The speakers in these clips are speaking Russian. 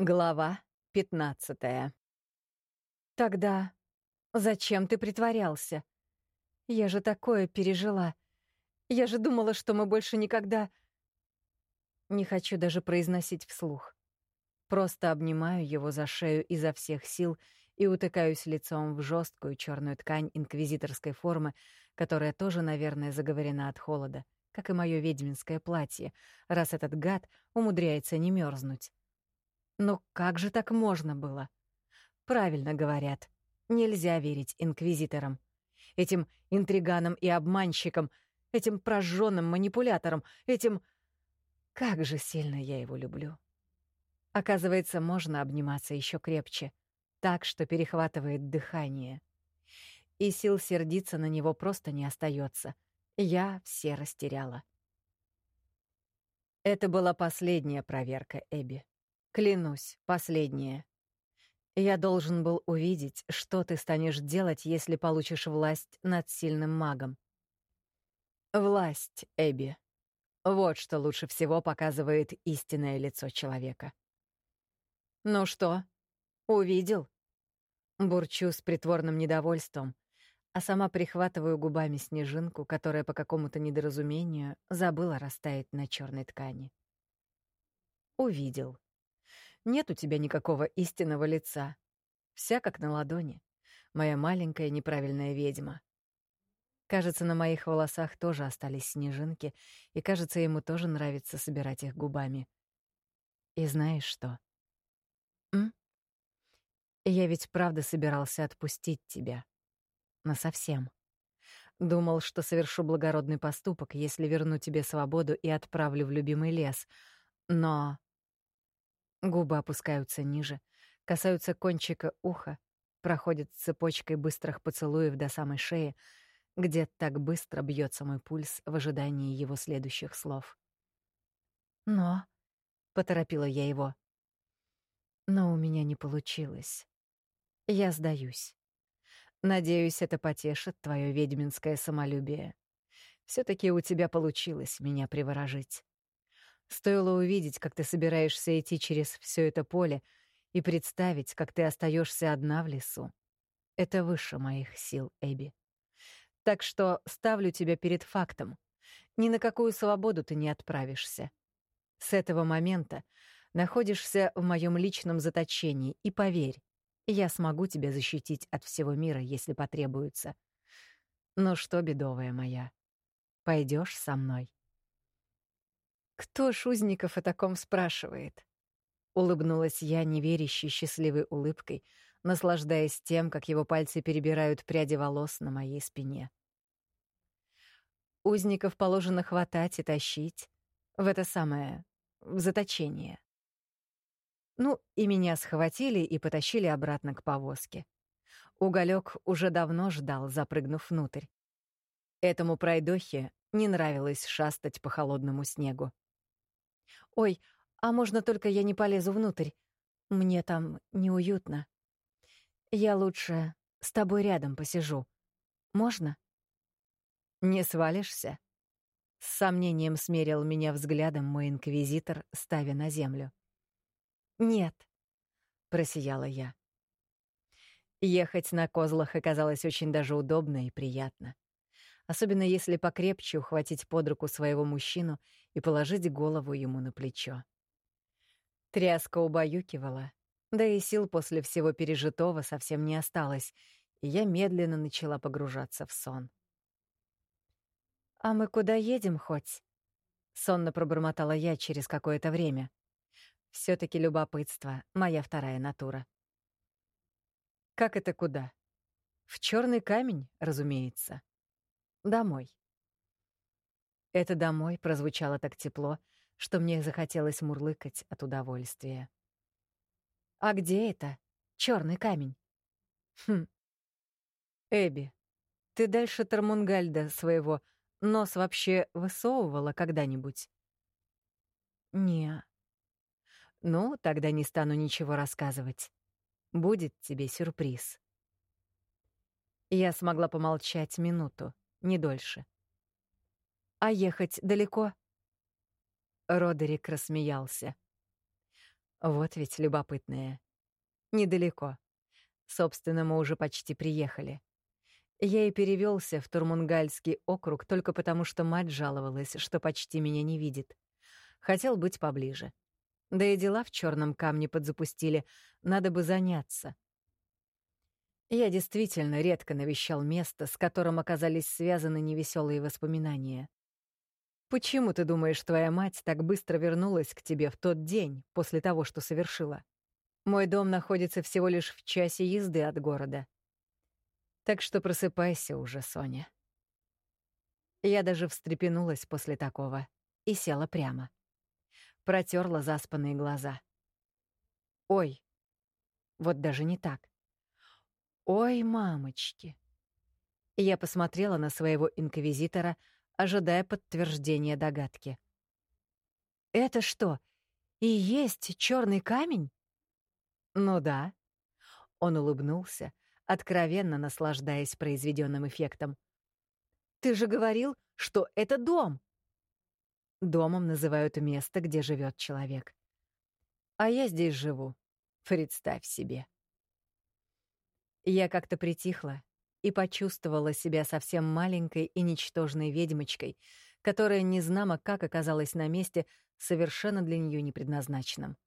Глава пятнадцатая. Тогда зачем ты притворялся? Я же такое пережила. Я же думала, что мы больше никогда... Не хочу даже произносить вслух. Просто обнимаю его за шею изо всех сил и утыкаюсь лицом в жесткую черную ткань инквизиторской формы, которая тоже, наверное, заговорена от холода, как и мое ведьминское платье, раз этот гад умудряется не мерзнуть. Но как же так можно было? Правильно говорят. Нельзя верить инквизиторам. Этим интриганам и обманщикам, этим прожженным манипуляторам, этим... Как же сильно я его люблю. Оказывается, можно обниматься еще крепче, так, что перехватывает дыхание. И сил сердиться на него просто не остается. Я все растеряла. Это была последняя проверка Эбби. Клянусь, последнее. Я должен был увидеть, что ты станешь делать, если получишь власть над сильным магом. Власть, Эбби. Вот что лучше всего показывает истинное лицо человека. Ну что, увидел? Бурчу с притворным недовольством, а сама прихватываю губами снежинку, которая по какому-то недоразумению забыла растаять на черной ткани. Увидел. Нет у тебя никакого истинного лица. Вся как на ладони. Моя маленькая неправильная ведьма. Кажется, на моих волосах тоже остались снежинки, и, кажется, ему тоже нравится собирать их губами. И знаешь что? М? Я ведь правда собирался отпустить тебя. Насовсем. Думал, что совершу благородный поступок, если верну тебе свободу и отправлю в любимый лес. Но Губы опускаются ниже, касаются кончика уха, проходят цепочкой быстрых поцелуев до самой шеи, где так быстро бьется мой пульс в ожидании его следующих слов. «Но...» — поторопила я его. «Но у меня не получилось. Я сдаюсь. Надеюсь, это потешит твое ведьминское самолюбие. все таки у тебя получилось меня приворожить. Стоило увидеть, как ты собираешься идти через все это поле, и представить, как ты остаешься одна в лесу. Это выше моих сил, Эбби. Так что ставлю тебя перед фактом. Ни на какую свободу ты не отправишься. С этого момента находишься в моем личном заточении, и поверь, я смогу тебя защитить от всего мира, если потребуется. Ну что, бедовая моя, пойдешь со мной? Кто Шузников о таком спрашивает? Улыбнулась я неверящей счастливой улыбкой, наслаждаясь тем, как его пальцы перебирают пряди волос на моей спине. Узников положено хватать и тащить в это самое, в заточение. Ну, и меня схватили и потащили обратно к повозке. Уголек уже давно ждал, запрыгнув внутрь. Этому пройдохе не нравилось шастать по холодному снегу. «Ой, а можно только я не полезу внутрь? Мне там неуютно. Я лучше с тобой рядом посижу. Можно?» «Не свалишься?» С сомнением смерил меня взглядом мой инквизитор, ставя на землю. «Нет», — просияла я. Ехать на козлах оказалось очень даже удобно и приятно особенно если покрепче ухватить под руку своего мужчину и положить голову ему на плечо. Тряска убаюкивала, да и сил после всего пережитого совсем не осталось, и я медленно начала погружаться в сон. «А мы куда едем хоть?» — сонно пробормотала я через какое-то время. все таки любопытство — моя вторая натура. «Как это куда?» «В черный камень, разумеется». Домой. Это «домой» прозвучало так тепло, что мне захотелось мурлыкать от удовольствия. «А где это? Черный камень?» «Хм. Эбби, ты дальше Тармунгальда своего нос вообще высовывала когда-нибудь?» «Не». «Ну, тогда не стану ничего рассказывать. Будет тебе сюрприз». Я смогла помолчать минуту не дольше. «А ехать далеко?» Родерик рассмеялся. Вот ведь любопытное. Недалеко. Собственно, мы уже почти приехали. Я и перевелся в Турмунгальский округ только потому, что мать жаловалась, что почти меня не видит. Хотел быть поближе. Да и дела в черном камне подзапустили, надо бы заняться. Я действительно редко навещал место, с которым оказались связаны невеселые воспоминания. Почему ты думаешь, твоя мать так быстро вернулась к тебе в тот день после того, что совершила? Мой дом находится всего лишь в часе езды от города. Так что просыпайся уже, Соня. Я даже встрепенулась после такого и села прямо. Протерла заспанные глаза. Ой, вот даже не так. Ой, мамочки. Я посмотрела на своего инквизитора, ожидая подтверждения догадки. Это что, и есть черный камень? Ну да. Он улыбнулся, откровенно наслаждаясь произведенным эффектом. Ты же говорил, что это дом. Домом называют место, где живет человек. А я здесь живу. Представь себе. Я как-то притихла и почувствовала себя совсем маленькой и ничтожной ведьмочкой, которая незнамо как оказалась на месте, совершенно для нее не предназначенном.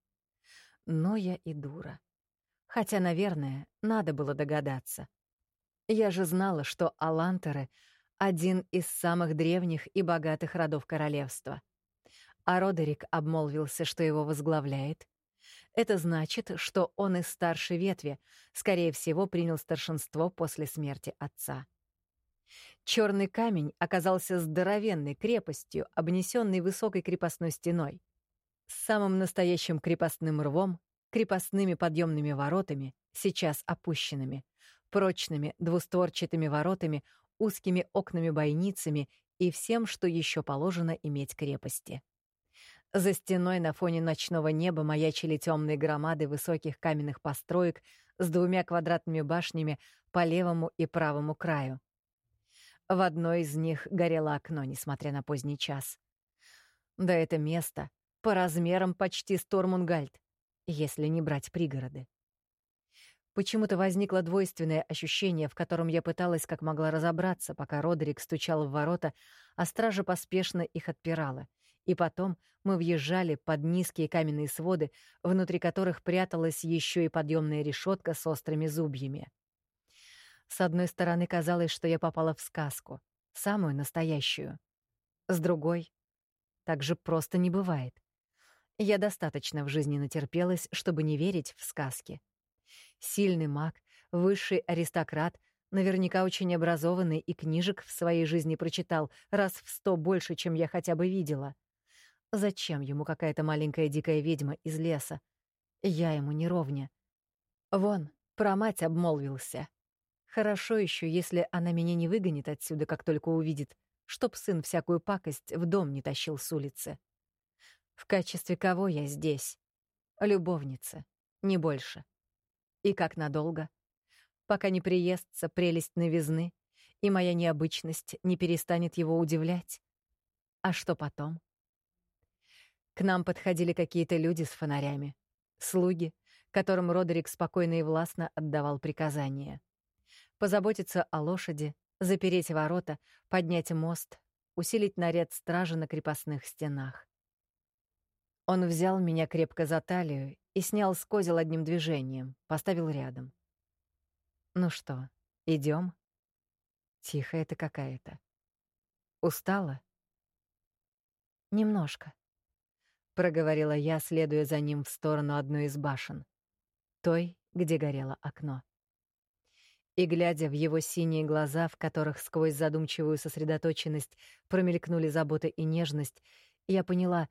Но я и дура. Хотя, наверное, надо было догадаться. Я же знала, что Алантеры — один из самых древних и богатых родов королевства. А Родерик обмолвился, что его возглавляет это значит, что он из старшей ветви, скорее всего, принял старшинство после смерти отца. Черный камень оказался здоровенной крепостью, обнесенной высокой крепостной стеной. С самым настоящим крепостным рвом, крепостными подъемными воротами, сейчас опущенными, прочными двустворчатыми воротами, узкими окнами-бойницами и всем, что еще положено иметь крепости. За стеной на фоне ночного неба маячили темные громады высоких каменных построек с двумя квадратными башнями по левому и правому краю. В одной из них горело окно, несмотря на поздний час. Да это место по размерам почти Стормунгальд, если не брать пригороды. Почему-то возникло двойственное ощущение, в котором я пыталась как могла разобраться, пока Родерик стучал в ворота, а стража поспешно их отпирала — и потом мы въезжали под низкие каменные своды, внутри которых пряталась еще и подъемная решетка с острыми зубьями. С одной стороны, казалось, что я попала в сказку, самую настоящую. С другой, так же просто не бывает. Я достаточно в жизни натерпелась, чтобы не верить в сказки. Сильный маг, высший аристократ, наверняка очень образованный и книжек в своей жизни прочитал раз в сто больше, чем я хотя бы видела — Зачем ему какая-то маленькая дикая ведьма из леса? Я ему не ровня. Вон, про мать обмолвился. Хорошо еще, если она меня не выгонит отсюда, как только увидит, чтоб сын всякую пакость в дом не тащил с улицы. В качестве кого я здесь? Любовница, не больше. И как надолго? Пока не приестся прелесть новизны, и моя необычность не перестанет его удивлять. А что потом? К нам подходили какие-то люди с фонарями. Слуги, которым Родерик спокойно и властно отдавал приказания. Позаботиться о лошади, запереть ворота, поднять мост, усилить наряд стражи на крепостных стенах. Он взял меня крепко за талию и снял с козел одним движением, поставил рядом. «Ну что, идем? Тихо это какая-то. Устала?» «Немножко», — проговорила я, следуя за ним в сторону одной из башен, той, где горело окно. И, глядя в его синие глаза, в которых сквозь задумчивую сосредоточенность промелькнули забота и нежность, я поняла,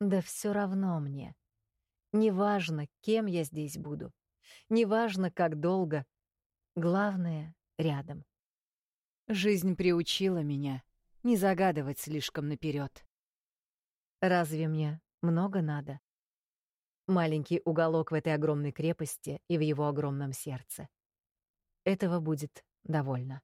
да все равно мне. Неважно, кем я здесь буду, неважно, как долго, главное — рядом. Жизнь приучила меня не загадывать слишком наперед. Разве мне много надо? Маленький уголок в этой огромной крепости и в его огромном сердце. Этого будет довольно.